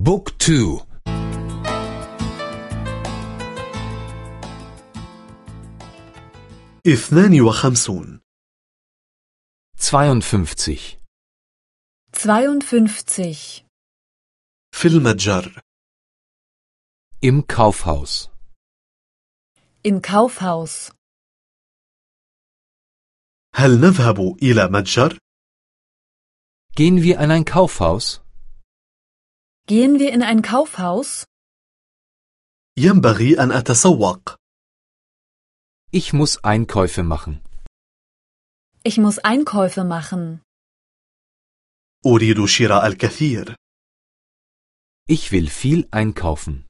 بوك تو اثنان وخمسون 52 52. في المتجر Im Kaufhaus. Im Kaufhaus. هل نذهب إلى متجر؟ Gehen wir in ein Kaufhaus? Gehen wir in ein Kaufhaus? ينبغي أن أتسوق Ich muss Einkäufe machen. Ich muss Einkäufe machen. أريد شراء الكثير Ich will viel einkaufen.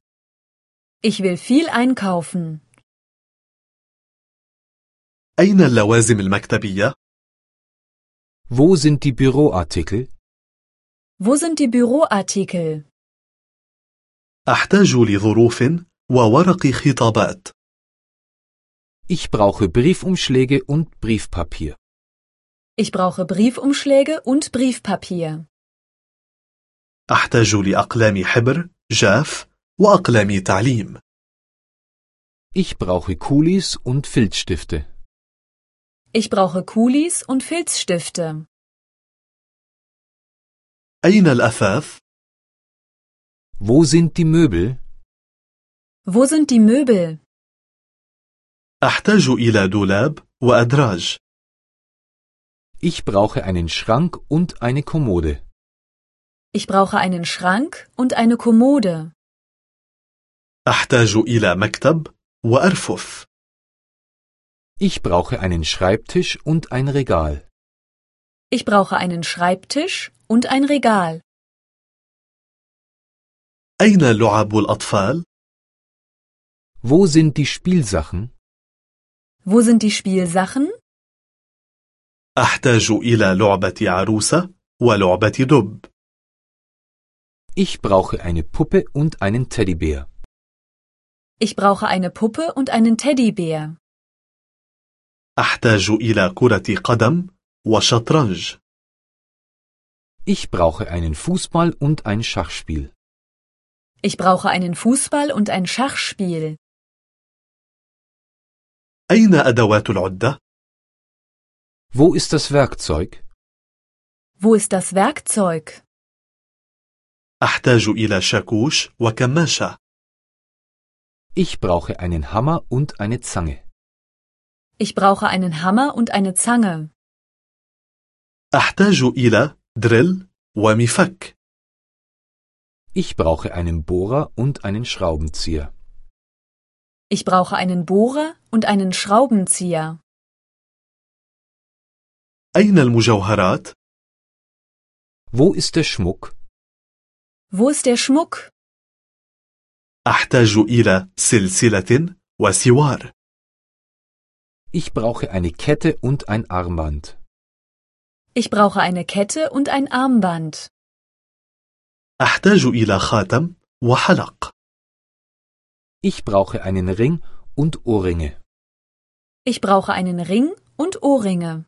Ich will viel einkaufen. أين اللوازم المكتبية؟ Wo sind die Büroartikel? Wo sind die Büroartikel? أحتاج لظروف وورق خطابات Ich brauche Briefumschläge und Briefpapier. Ich brauche Briefumschläge und Briefpapier. أحتاج لأقلام حبر جاف وأقلام تعليم Ich brauche Kulis und Filzstifte. Ich brauche Kulis und Filzstifte. أين الأثاث؟ Wo sind die Möbel? Wo sind die Möbel? أحتاج إلى دولاب وأدراج Ich brauche einen Schrank und eine Kommode. Ich brauche einen Schrank und eine Kommode. أحتاج إلى مكتب وأرفف Ich brauche einen Schreibtisch und ein Regal. Ich brauche einen Schreibtisch und ein Regal. أين لعب الأطفال؟ Wo sind die Spielsachen? Wo sind die Spielsachen? أحتاج إلى لعبة عروسة ولعبة دب Ich brauche eine Puppe und einen Teddybär. Ich brauche eine Puppe und einen Teddybär. أحتاج إلى كرة قدم وشطرنج Ich brauche einen Fußball und ein Schachspiel. Ich brauche einen Fußball und ein Schachspiel. أين أدوات العدة؟ Wo ist das Werkzeug? Wo ist das Werkzeug? أحتاج إلى شاكوش وكماشة Ich brauche einen Hammer und eine Zange. Ich brauche einen Hammer und eine Zange. أحتاج إلى دريل ومفك Ich brauche einen Bohrer und einen Schraubenzieher. Ich brauche einen Bohrer und einen Schraubenzieher. أين المجوهرات؟ Wo ist der Schmuck? Wo ist der Schmuck? أحتاج إلى سلسلة وسوار Ich brauche eine Kette und ein Armband. Ich brauche eine Kette und ein Armband. أحتاج إلى خاتم وحلق Ich brauche einen Ring und Ohrringe. Ich brauche einen Ring und Ohrringe.